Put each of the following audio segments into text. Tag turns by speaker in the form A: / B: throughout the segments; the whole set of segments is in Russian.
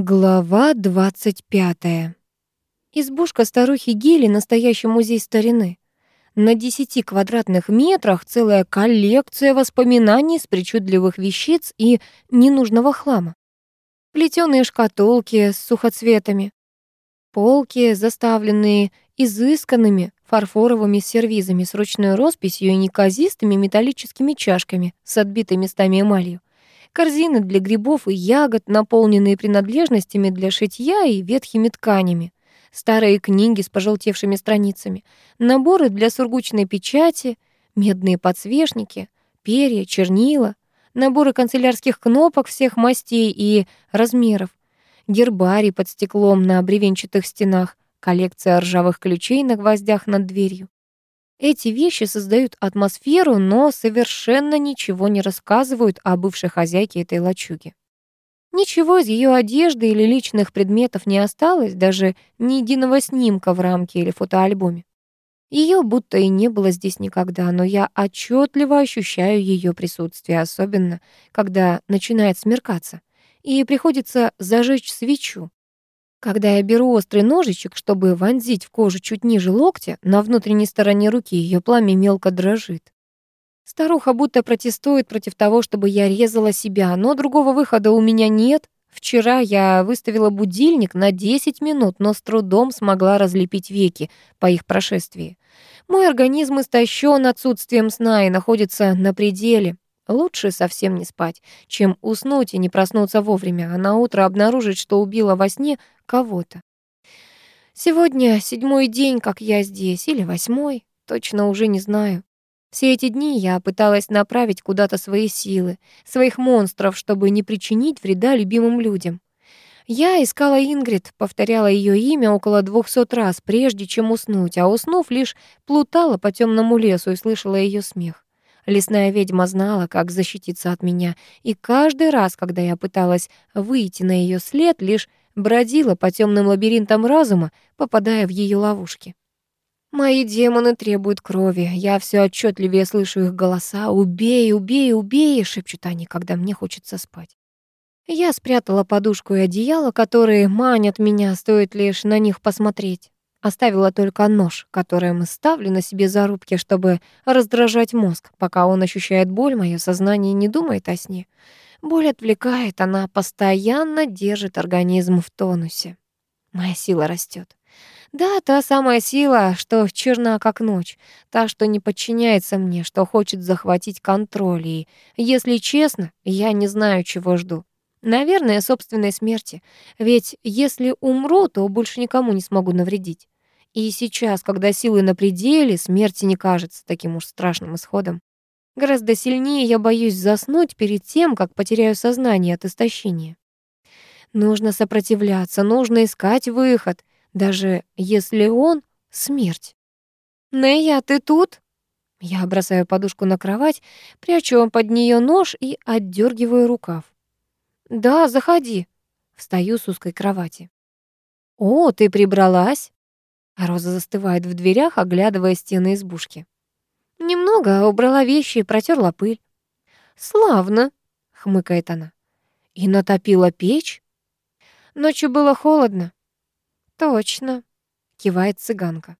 A: Глава 25. Избушка старухи Гели — настоящий музей старины. На 10 квадратных метрах целая коллекция воспоминаний с причудливых вещиц и ненужного хлама. Плетёные шкатулки с сухоцветами, полки, заставленные изысканными фарфоровыми сервизами с ручной росписью и неказистыми металлическими чашками с отбитой местами эмалью, корзины для грибов и ягод, наполненные принадлежностями для шитья и ветхими тканями, старые книги с пожелтевшими страницами, наборы для сургучной печати, медные подсвечники, перья, чернила, наборы канцелярских кнопок всех мастей и размеров, гербарий под стеклом на бревенчатых стенах, коллекция ржавых ключей на гвоздях над дверью. Эти вещи создают атмосферу, но совершенно ничего не рассказывают о бывшей хозяйке этой лачуги. Ничего из ее одежды или личных предметов не осталось, даже ни единого снимка в рамке или фотоальбоме. Ее будто и не было здесь никогда, но я отчетливо ощущаю ее присутствие, особенно когда начинает смеркаться, и приходится зажечь свечу, когда я беру острый ножичек, чтобы вонзить в кожу чуть ниже локтя, на внутренней стороне руки ее пламя мелко дрожит. Старуха будто протестует против того, чтобы я резала себя, но другого выхода у меня нет. Вчера я выставила будильник на 10 минут, но с трудом смогла разлепить веки по их прошествии. Мой организм истощен отсутствием сна и находится на пределе. Лучше совсем не спать, чем уснуть и не проснуться вовремя, а на утро обнаружить, что убила во сне кого-то. Сегодня седьмой день, как я здесь, или восьмой, точно уже не знаю. Все эти дни я пыталась направить куда-то свои силы, своих монстров, чтобы не причинить вреда любимым людям. Я искала Ингрид, повторяла ее имя около двухсот раз, прежде чем уснуть, а уснув, лишь плутала по темному лесу и слышала ее смех. Лесная ведьма знала, как защититься от меня, и каждый раз, когда я пыталась выйти на ее след, лишь бродила по темным лабиринтам разума, попадая в ее ловушки. Мои демоны требуют крови. Я все отчетливее слышу их голоса. «Убей, убей, убей!» — шепчут они, когда мне хочется спать. Я спрятала подушку и одеяло, которые манят меня, стоит лишь на них посмотреть. Оставила только нож, которым ставлю на себе зарубки, чтобы раздражать мозг. Пока он ощущает боль, мое сознание не думает о сне. Боль отвлекает, она постоянно держит организм в тонусе. Моя сила растет. Да, та самая сила, что черна как ночь, та, что не подчиняется мне, что хочет захватить контроль. И, если честно, я не знаю, чего жду. Наверное, собственной смерти. Ведь если умру, то больше никому не смогу навредить. И сейчас, когда силы на пределе, смерти не кажется таким уж страшным исходом. Гораздо сильнее я боюсь заснуть перед тем, как потеряю сознание от истощения. Нужно сопротивляться, нужно искать выход, даже если он — смерть. «Нея, ты тут?» Я бросаю подушку на кровать, прячу под нее нож и отдергиваю рукав. «Да, заходи». Встаю с узкой кровати. «О, ты прибралась?» Роза застывает в дверях, оглядывая стены избушки. «Немного убрала вещи и протерла пыль». «Славно», — хмыкает она. «И натопила печь?» «Ночью было холодно». «Точно», — кивает цыганка.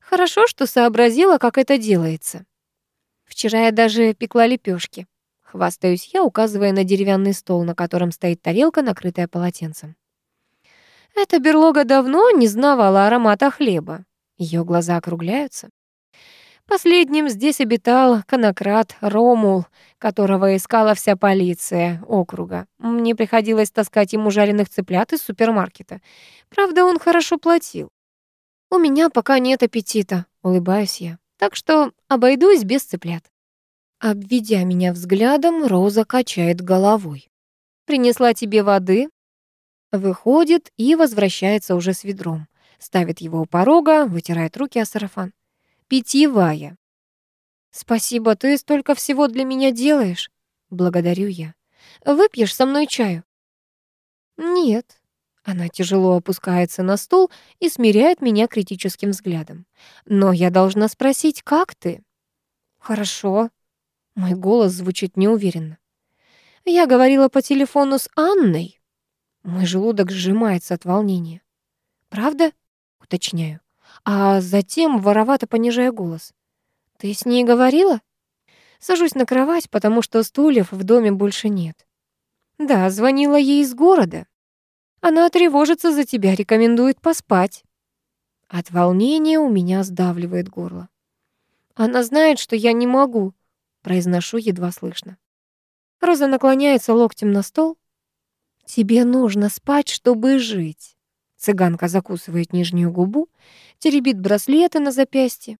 A: «Хорошо, что сообразила, как это делается. Вчера я даже пекла лепешки. Хвастаюсь я, указывая на деревянный стол, на котором стоит тарелка, накрытая полотенцем. Эта берлога давно не знавала аромата хлеба. Ее глаза округляются. Последним здесь обитал конократ Ромул, которого искала вся полиция округа. Мне приходилось таскать ему жареных цыплят из супермаркета. Правда, он хорошо платил. «У меня пока нет аппетита», — улыбаюсь я. «Так что обойдусь без цыплят». Обведя меня взглядом, Роза качает головой. «Принесла тебе воды?» Выходит и возвращается уже с ведром. Ставит его у порога, вытирает руки о сарафан. Питьевая. «Спасибо, ты столько всего для меня делаешь». Благодарю я. «Выпьешь со мной чаю?» «Нет». Она тяжело опускается на стул и смиряет меня критическим взглядом. «Но я должна спросить, как ты?» «Хорошо», мой голос звучит неуверенно. Я говорила по телефону с Анной. Мой желудок сжимается от волнения. «Правда?» — уточняю. А затем воровато понижая голос. «Ты с ней говорила?» Сажусь на кровать, потому что стульев в доме больше нет. «Да, звонила ей из города. Она тревожится за тебя, рекомендует поспать». От волнения у меня сдавливает горло. «Она знает, что я не могу», — произношу едва слышно. Роза наклоняется локтем на стол. «Тебе нужно спать, чтобы жить». Цыганка закусывает нижнюю губу, теребит браслеты на запястье.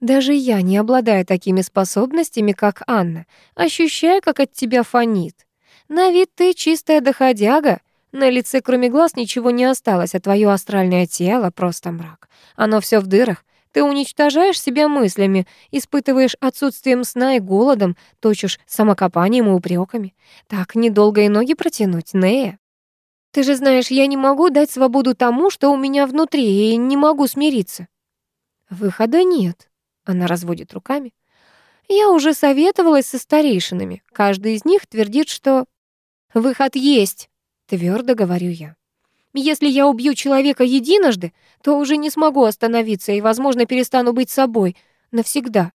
A: Даже я, не обладая такими способностями, как Анна, ощущаю, как от тебя фонит. На вид ты чистая доходяга, на лице кроме глаз ничего не осталось, а твое астральное тело — просто мрак. Оно все в дырах, ты уничтожаешь себя мыслями, испытываешь отсутствием сна и голодом, точишь самокопанием и упреками. Так недолго и ноги протянуть, Нея. Ты же знаешь, я не могу дать свободу тому, что у меня внутри, и не могу смириться. Выхода нет, она разводит руками. Я уже советовалась со старейшинами. Каждый из них твердит, что выход есть, твердо говорю я. Если я убью человека единожды, то уже не смогу остановиться и, возможно, перестану быть собой навсегда.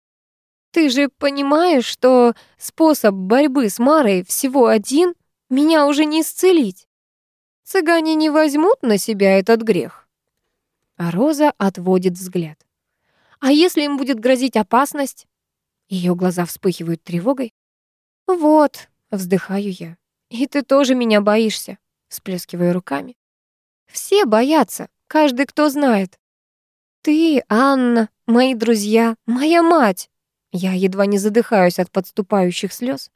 A: Ты же понимаешь, что способ борьбы с Марой всего один, меня уже не исцелить. Цыгане не возьмут на себя этот грех. А Роза отводит взгляд. А если им будет грозить опасность? Ее глаза вспыхивают тревогой. Вот, вздыхаю я. И ты тоже меня боишься, всплескиваю руками. Все боятся, каждый, кто знает. Ты, Анна, мои друзья, моя мать. Я едва не задыхаюсь от подступающих слез.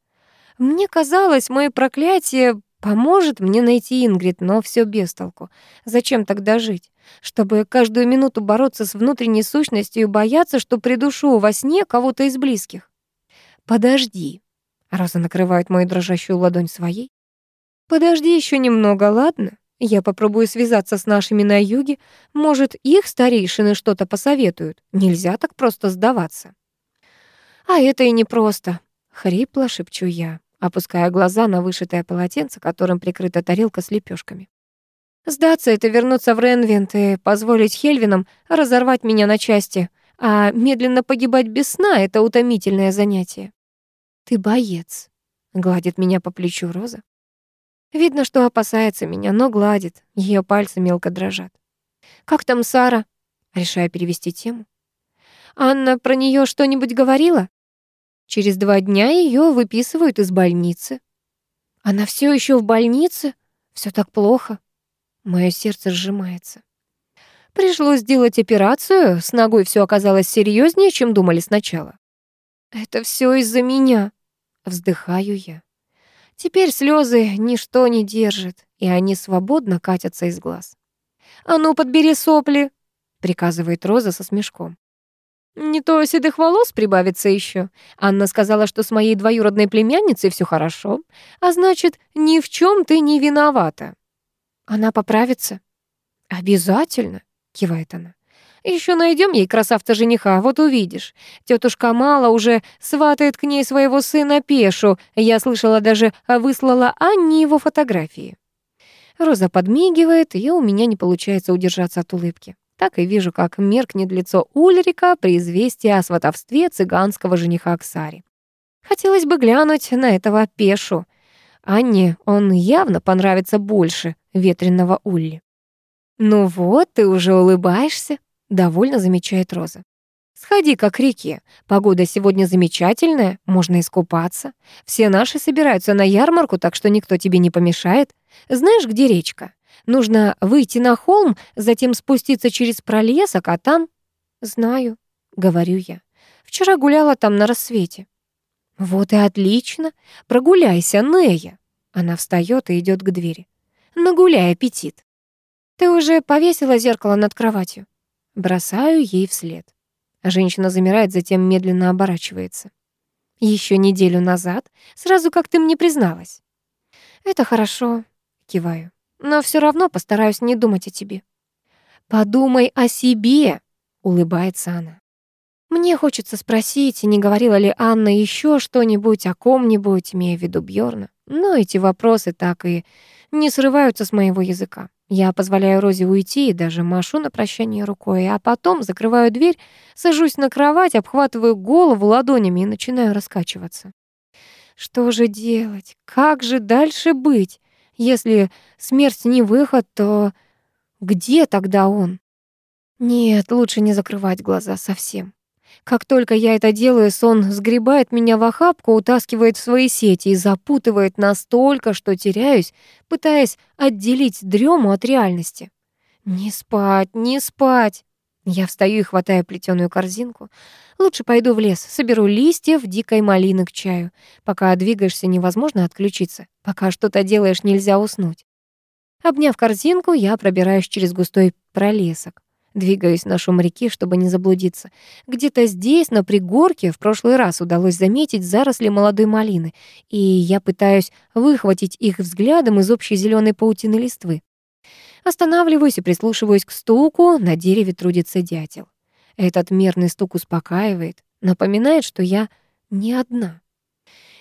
A: Мне казалось, мое проклятие поможет мне найти Ингрид, но все без толку. Зачем тогда жить? Чтобы каждую минуту бороться с внутренней сущностью и бояться, что придушу во сне кого-то из близких. Подожди. Роза накрывает мою дрожащую ладонь своей. Подожди еще немного, ладно? Я попробую связаться с нашими на юге. Может, их старейшины что-то посоветуют. Нельзя так просто сдаваться. А это и не просто. Хрипло шепчу я, опуская глаза на вышитое полотенце, которым прикрыта тарелка с лепешками. Сдаться — это вернуться в Ренвент и позволить Хельвинам разорвать меня на части, а медленно погибать без сна — это утомительное занятие. «Ты боец», — гладит меня по плечу Роза. Видно, что опасается меня, но гладит. Ее пальцы мелко дрожат. «Как там Сара?» Решаю перевести тему. «Анна про нее что-нибудь говорила?» Через два дня ее выписывают из больницы. Она все еще в больнице? Все так плохо. Мое сердце сжимается. Пришлось сделать операцию, с ногой все оказалось серьезнее, чем думали сначала. Это все из-за меня, вздыхаю я. Теперь слезы ничто не держит, и они свободно катятся из глаз. «А ну, подбери сопли!» — приказывает Роза со смешком. «Не то седых волос прибавится еще. Анна сказала, что с моей двоюродной племянницей все хорошо, а значит, ни в чем ты не виновата». «Она поправится?» «Обязательно», — кивает она. Еще найдем ей красавца-жениха, вот увидишь. Тетушка Мала уже сватает к ней своего сына Пешу. Я слышала, даже выслала Анне его фотографии. Роза подмигивает, и у меня не получается удержаться от улыбки. Так и вижу, как меркнет лицо Ульрика при известии о сватовстве цыганского жениха Ксари. Хотелось бы глянуть на этого Пешу. Анне он явно понравится больше ветреного Улли. «Ну вот, ты уже улыбаешься», довольно замечает Роза. Сходи-ка к реке. Погода сегодня замечательная, можно искупаться. Все наши собираются на ярмарку, так что никто тебе не помешает. Знаешь, где речка? Нужно выйти на холм, затем спуститься через пролесок, а там... Знаю, говорю я. Вчера гуляла там на рассвете. Вот и отлично. Прогуляйся, Нея. Она встает и идет к двери. Нагуляй аппетит. Ты уже повесила зеркало над кроватью? Бросаю ей вслед. Женщина замирает, затем медленно оборачивается. Еще неделю назад, сразу как ты мне призналась. Это хорошо, киваю. Но все равно постараюсь не думать о тебе. Подумай о себе, улыбается она. Мне хочется спросить, не говорила ли Анна еще что-нибудь о ком-нибудь, имея в виду Бьорна. Но эти вопросы так и не срываются с моего языка. Я позволяю Розе уйти и даже машу на прощание рукой, а потом закрываю дверь, сажусь на кровать, обхватываю голову ладонями и начинаю раскачиваться. Что же делать? Как же дальше быть? Если смерть не выход, то где тогда он? Нет, лучше не закрывать глаза совсем. Как только я это делаю, сон сгребает меня в охапку, утаскивает в свои сети и запутывает настолько, что теряюсь, пытаясь отделить дрему от реальности. Не спать, не спать. Я встаю и хватаю плетеную корзинку. Лучше пойду в лес, соберу листьев дикой малины к чаю. Пока двигаешься, невозможно отключиться. Пока что-то делаешь, нельзя уснуть. Обняв корзинку, я пробираюсь через густой пролесок. Двигаюсь на шум реки, чтобы не заблудиться. Где-то здесь, на пригорке, в прошлый раз удалось заметить заросли молодой малины, и я пытаюсь выхватить их взглядом из общей зеленой паутины листвы. Останавливаюсь и прислушиваюсь к стуку, на дереве трудится дятел. Этот мерный стук успокаивает, напоминает, что я не одна.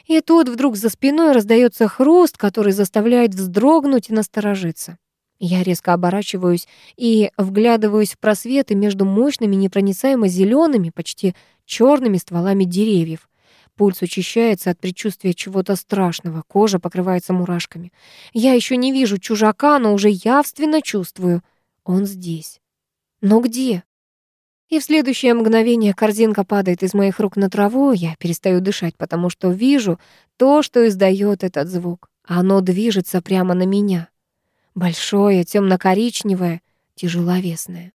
A: И тут вдруг за спиной раздается хруст, который заставляет вздрогнуть и насторожиться. Я резко оборачиваюсь и вглядываюсь в просветы между мощными, непроницаемо зелеными, почти черными стволами деревьев. Пульс учащается от предчувствия чего-то страшного, кожа покрывается мурашками. Я еще не вижу чужака, но уже явственно чувствую. Он здесь. Но где? И в следующее мгновение корзинка падает из моих рук на траву, я перестаю дышать, потому что вижу то, что издает этот звук. Оно движется прямо на меня. Большое, темно-коричневое, тяжеловесное.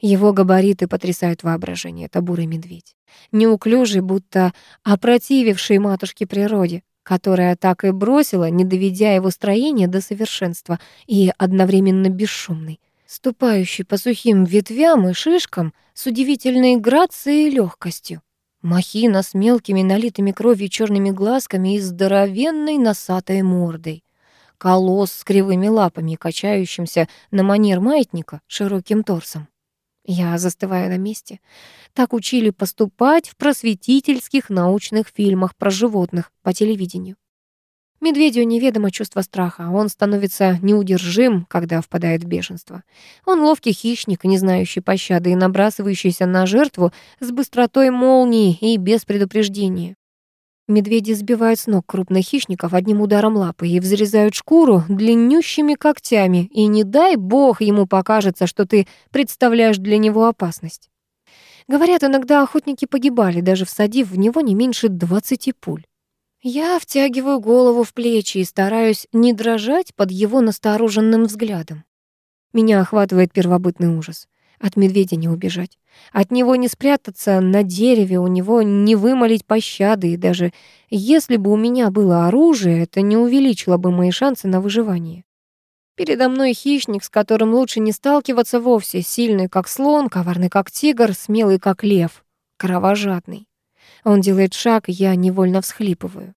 A: Его габариты потрясают воображение. Это бурый медведь. Неуклюжий, будто опротививший матушке природе, которая так и бросила, не доведя его строение до совершенства, и одновременно бесшумный, ступающий по сухим ветвям и шишкам с удивительной грацией и легкостью. Махина с мелкими налитыми кровью черными глазками и здоровенной носатой мордой колосс с кривыми лапами, качающимся на манер маятника широким торсом. Я застываю на месте. Так учили поступать в просветительских научных фильмах про животных по телевидению. Медведю неведомо чувство страха, он становится неудержим, когда впадает в бешенство. Он ловкий хищник, не знающий пощады и набрасывающийся на жертву с быстротой молнии и без предупреждения. Медведи сбивают с ног крупных хищников одним ударом лапы и взрезают шкуру длиннющими когтями, и не дай бог ему покажется, что ты представляешь для него опасность. Говорят, иногда охотники погибали, даже всадив в него не меньше двадцати пуль. Я втягиваю голову в плечи и стараюсь не дрожать под его настороженным взглядом. Меня охватывает первобытный ужас. От медведя не убежать. От него не спрятаться на дереве, у него не вымолить пощады, и даже если бы у меня было оружие, это не увеличило бы мои шансы на выживание. Передо мной хищник, с которым лучше не сталкиваться вовсе, сильный как слон, коварный как тигр, смелый как лев, кровожадный. Он делает шаг, я невольно всхлипываю.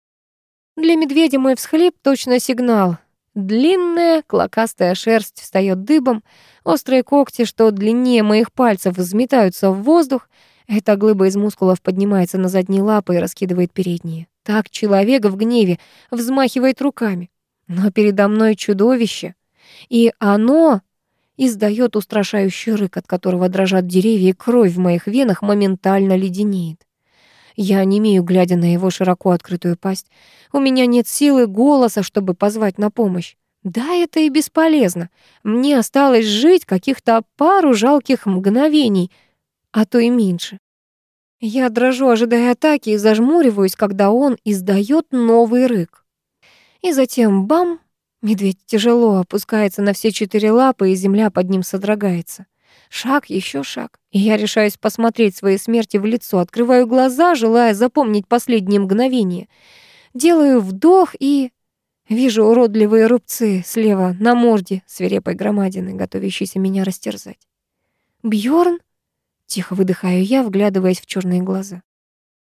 A: Для медведя мой всхлип точно сигнал. Длинная, клокастая шерсть встает дыбом, острые когти, что длиннее моих пальцев, взметаются в воздух. Эта глыба из мускулов поднимается на задние лапы и раскидывает передние. Так человек в гневе взмахивает руками. Но передо мной чудовище, и оно издает устрашающий рык, от которого дрожат деревья, и кровь в моих венах моментально леденеет. Я немею, глядя на его широко открытую пасть. У меня нет силы голоса, чтобы позвать на помощь. Да, это и бесполезно. Мне осталось жить каких-то пару жалких мгновений, а то и меньше. Я дрожу, ожидая атаки, и зажмуриваюсь, когда он издает новый рык. И затем бам! Медведь тяжело опускается на все четыре лапы, и земля под ним содрогается. Шаг, еще шаг. И я решаюсь посмотреть своей смерти в лицо, открываю глаза, желая запомнить последние мгновения. Делаю вдох и... Вижу уродливые рубцы слева на морде свирепой громадины, готовящейся меня растерзать. Бьорн? Тихо выдыхаю я, вглядываясь в черные глаза.